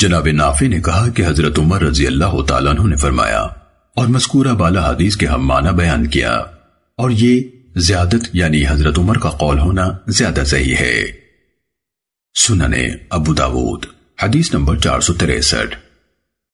جناب نافع نے کہا کہ حضرت عمر رضی اللہ تعالیٰ عنہ نے فرمایا، اور مذکورہ بالا حدیث کے ہم معنی بیان کیا۔ اور یہ زیادت یعنی حضرت عمر کا قول ہونا زیادہ صحیح ہے۔ سننے ابو داود، حدیث نمبر چار سو تریسٹھ۔